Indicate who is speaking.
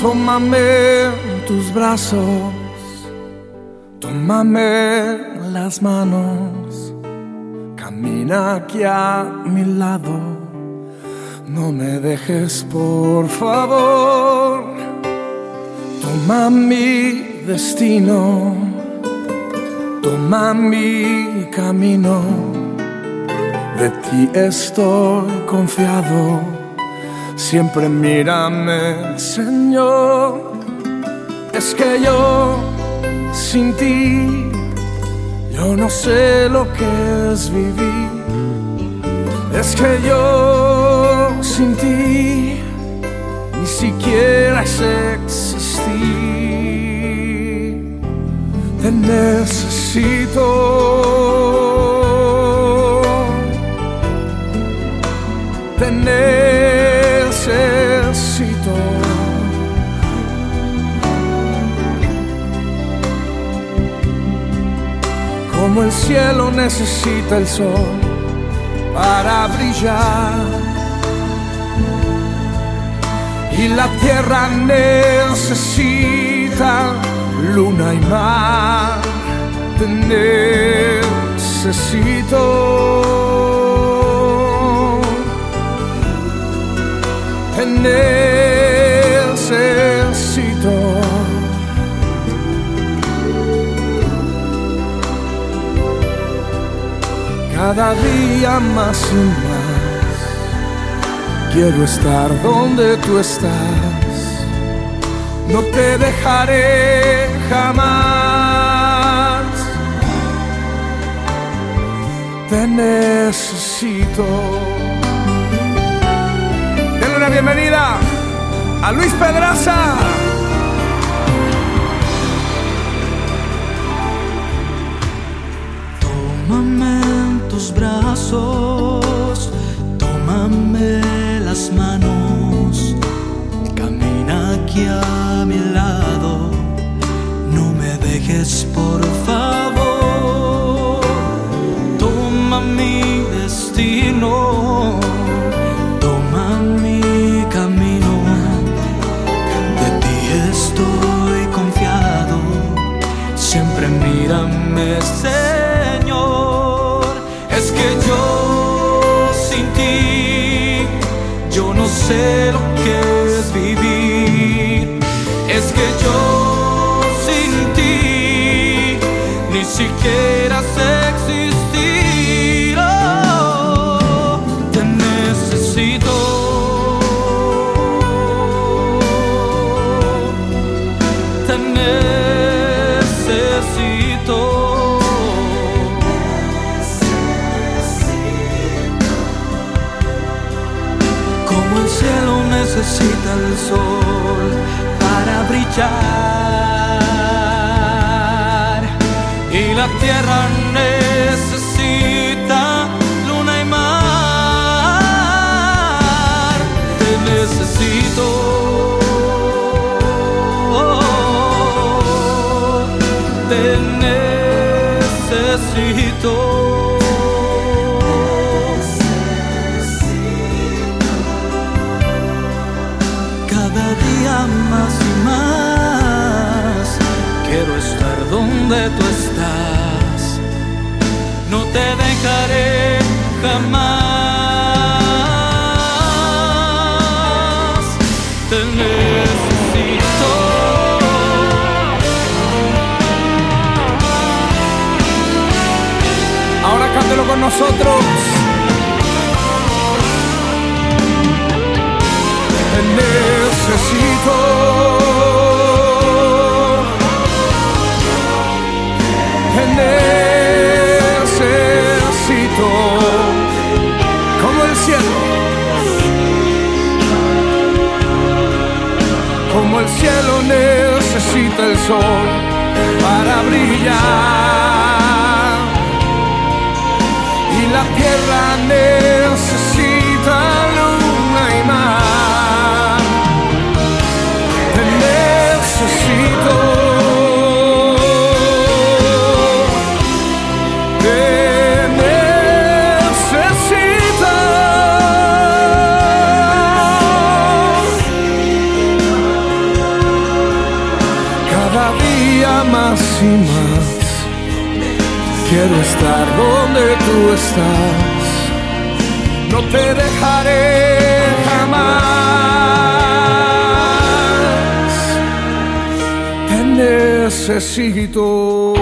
Speaker 1: Tómame tus brazos, tómame las manos, camina aquí a mi lado, no me dejes por favor, toma mi destino, toma mi camino, de ti estoy confiado Siempre mírame, Señor. Es que yo sin ti, yo no sé lo que es vivir. Es que yo sin ti, ni siquiera es existir. Te necesito. Como el cielo necesita el sol para brillar. Y la tierra necesita luna y mar. Te necesito. Cada día más y más quiero estar donde tú estás. No te dejaré jamás. Te necesito una bienvenida a Luis Pedraza.
Speaker 2: Tómame tus brazos, tómame las manos, camina aquí a mi lado, no me dejes por favor, toma mi destino. Señor. Yo no sé lo que el sol para brillar y la tierra necesita luna y mar. Te necesito. Te necesito. Más y más. Quiero estar donde tú estás. No te dejaré jamás. Te.
Speaker 1: Ahora cántelo con nosotros. El sol para brillar Quiero estar donde tú estás. No te dejaré jamás. Te necesito.